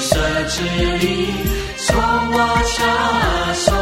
舍之力，从我下手。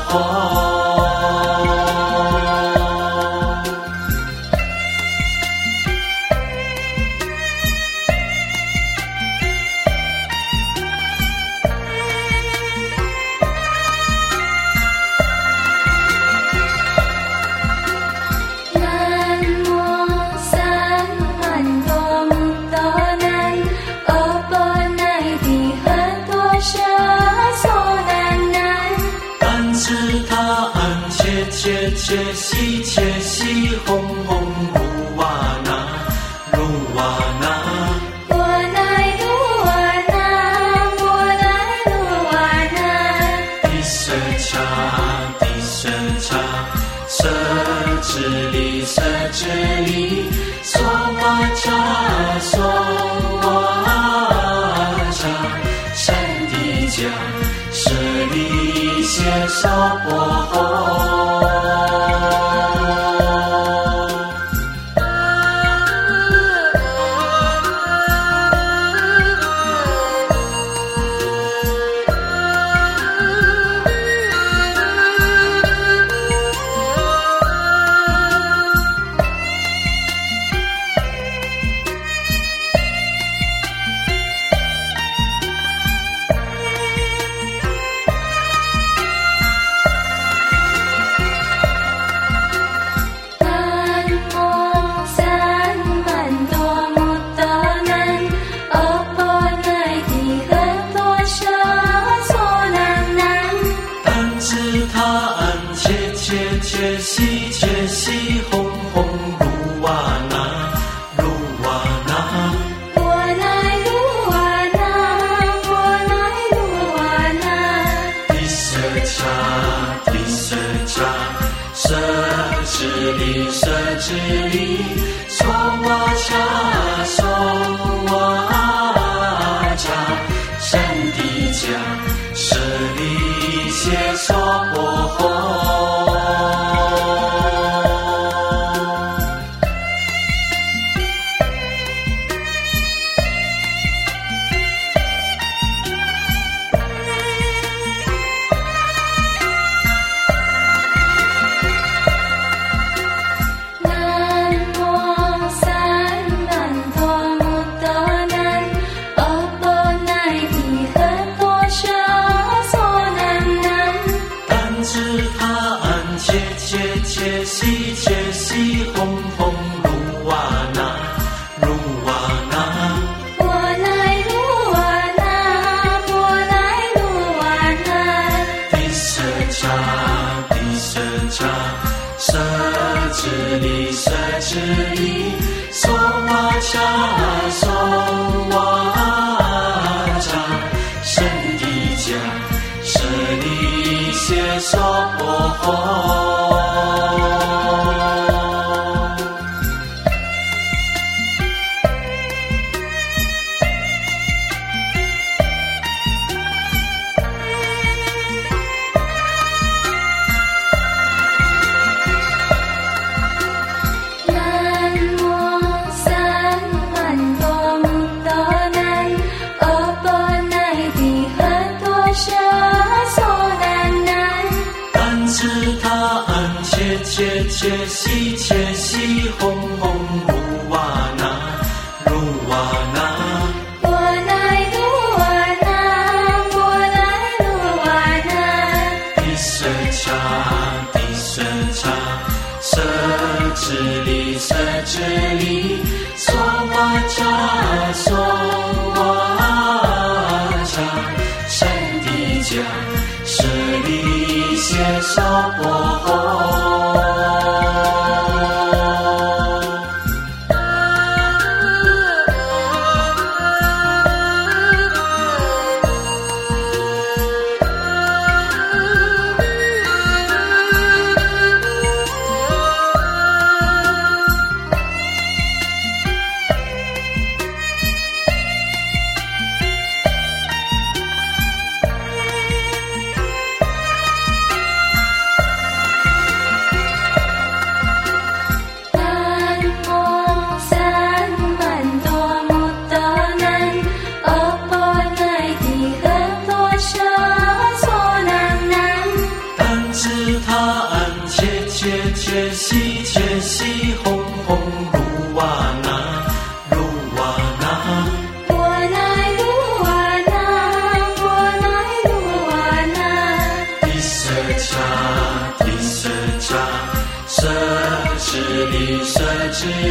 heart. 切西切西，哄哄鲁瓦那，鲁瓦那，我乃鲁瓦那，我乃鲁瓦那。地瑟茶，地瑟茶，瑟致哩，瑟，娑婆茶，娑婆茶，三底加，舍利现娑婆。see. 是皆说阿弥。shit, shit. ส他安切切切西切西ช่แ瓦那เ瓦那。ยซี瓦那摩ซี瓦那。งหงงรูวานารู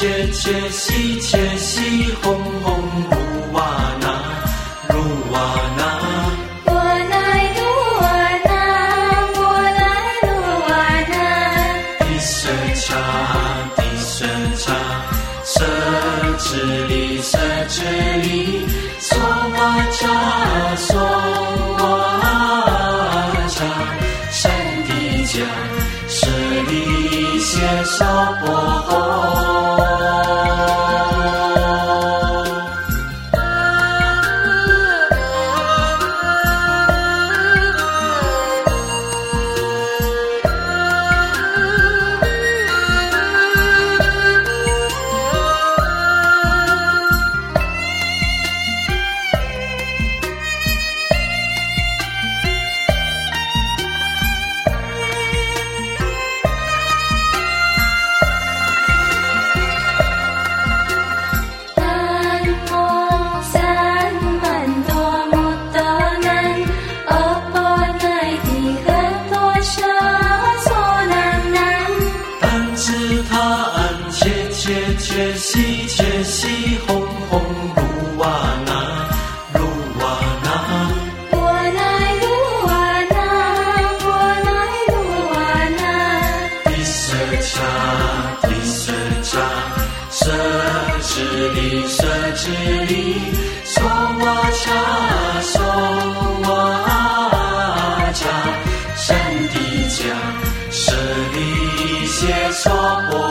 切切西切西，红红鲁瓦那鲁瓦那，我来那，我来那。舍利舍智利，娑摩查娑摩查，圣地迦舍利协娑婆。说不。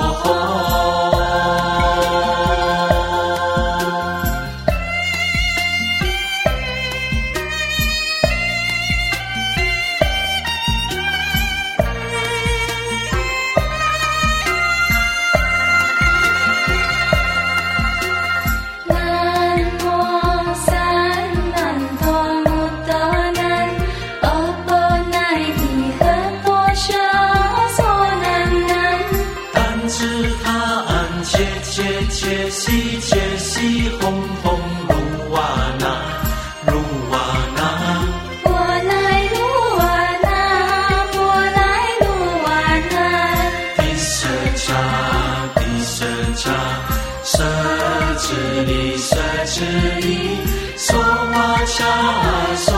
舍利舍之利送我茶送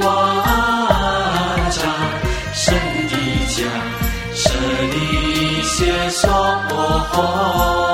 我茶神的家舍利一娑婆诃